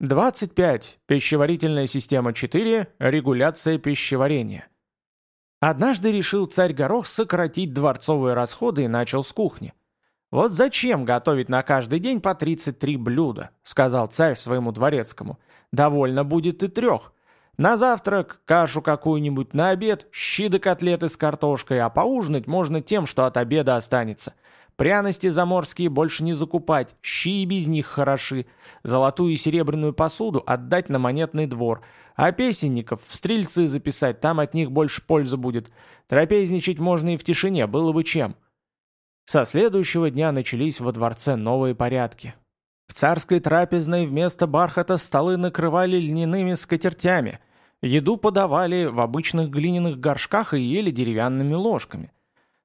25. Пищеварительная система 4. Регуляция пищеварения. Однажды решил царь Горох сократить дворцовые расходы и начал с кухни. «Вот зачем готовить на каждый день по 33 блюда?» — сказал царь своему дворецкому. «Довольно будет и трех. На завтрак кашу какую-нибудь, на обед щи да котлеты с картошкой, а поужинать можно тем, что от обеда останется. Пряности заморские больше не закупать, щи и без них хороши. Золотую и серебряную посуду отдать на монетный двор. А песенников в стрельцы записать, там от них больше пользы будет. Трапезничать можно и в тишине, было бы чем. Со следующего дня начались во дворце новые порядки. В царской трапезной вместо бархата столы накрывали льняными скатертями. Еду подавали в обычных глиняных горшках и ели деревянными ложками.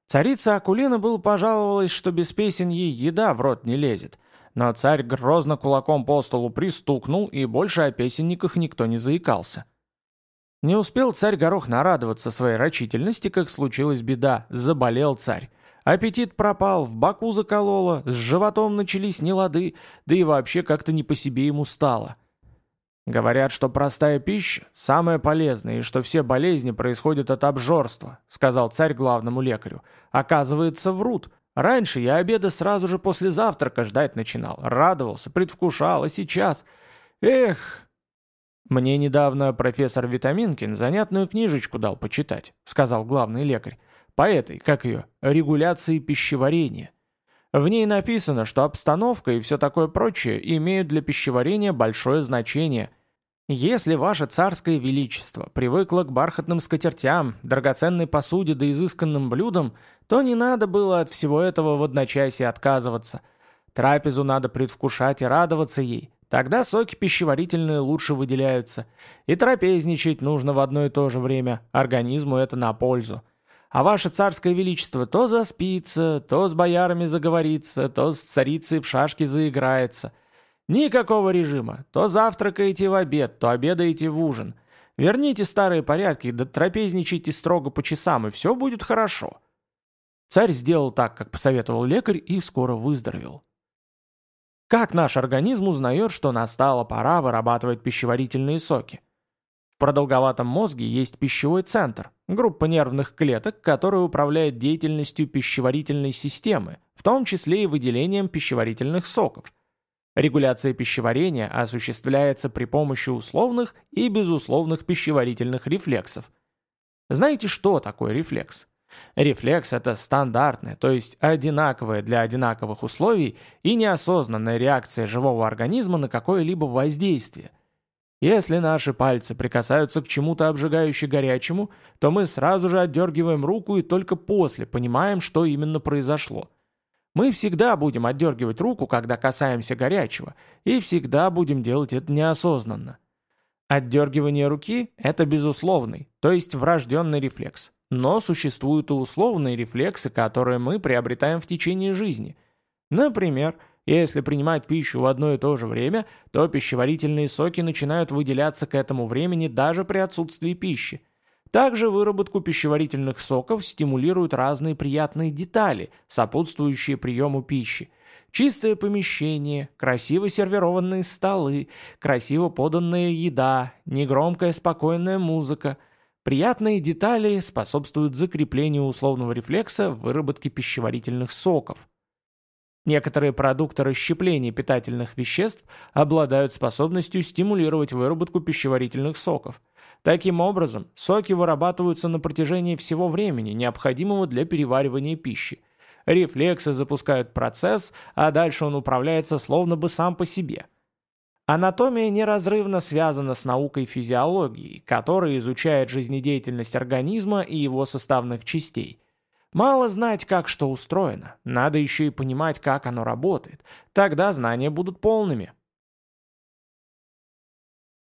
Царица Акулина был пожаловалась, что без песен ей еда в рот не лезет. Но царь грозно кулаком по столу пристукнул, и больше о песенниках никто не заикался. Не успел царь Горох нарадоваться своей рачительности, как случилась беда, заболел царь. Аппетит пропал, в боку закололо, с животом начались нелады, да и вообще как-то не по себе ему стало. «Говорят, что простая пища – самая полезная, и что все болезни происходят от обжорства», – сказал царь главному лекарю. «Оказывается, врут. Раньше я обеда сразу же после завтрака ждать начинал. Радовался, предвкушал, а сейчас... Эх!» «Мне недавно профессор Витаминкин занятную книжечку дал почитать», – сказал главный лекарь. «По этой, как ее, регуляции пищеварения. В ней написано, что обстановка и все такое прочее имеют для пищеварения большое значение. Если ваше царское величество привыкло к бархатным скатертям, драгоценной посуде да изысканным блюдам, то не надо было от всего этого в одночасье отказываться. Трапезу надо предвкушать и радоваться ей. Тогда соки пищеварительные лучше выделяются. И трапезничать нужно в одно и то же время. Организму это на пользу. А ваше царское величество то заспится, то с боярами заговорится, то с царицей в шашки заиграется. Никакого режима. То завтракаете в обед, то обедаете в ужин. Верните старые порядки, да трапезничайте строго по часам, и все будет хорошо. Царь сделал так, как посоветовал лекарь, и скоро выздоровел. Как наш организм узнает, что настала пора вырабатывать пищеварительные соки? В продолговатом мозге есть пищевой центр, группа нервных клеток, которая управляет деятельностью пищеварительной системы, в том числе и выделением пищеварительных соков. Регуляция пищеварения осуществляется при помощи условных и безусловных пищеварительных рефлексов. Знаете, что такое рефлекс? Рефлекс – это стандартная, то есть одинаковая для одинаковых условий и неосознанная реакция живого организма на какое-либо воздействие – если наши пальцы прикасаются к чему-то обжигающе горячему, то мы сразу же отдергиваем руку и только после понимаем, что именно произошло. Мы всегда будем отдергивать руку, когда касаемся горячего, и всегда будем делать это неосознанно. Отдергивание руки – это безусловный, то есть врожденный рефлекс. Но существуют и условные рефлексы, которые мы приобретаем в течение жизни. Например, – если принимать пищу в одно и то же время, то пищеварительные соки начинают выделяться к этому времени даже при отсутствии пищи. Также выработку пищеварительных соков стимулируют разные приятные детали, сопутствующие приему пищи. Чистое помещение, красиво сервированные столы, красиво поданная еда, негромкая спокойная музыка. Приятные детали способствуют закреплению условного рефлекса в выработке пищеварительных соков. Некоторые продукты расщепления питательных веществ обладают способностью стимулировать выработку пищеварительных соков. Таким образом, соки вырабатываются на протяжении всего времени, необходимого для переваривания пищи. Рефлексы запускают процесс, а дальше он управляется словно бы сам по себе. Анатомия неразрывно связана с наукой физиологии, которая изучает жизнедеятельность организма и его составных частей. Мало знать, как что устроено, надо еще и понимать, как оно работает. Тогда знания будут полными.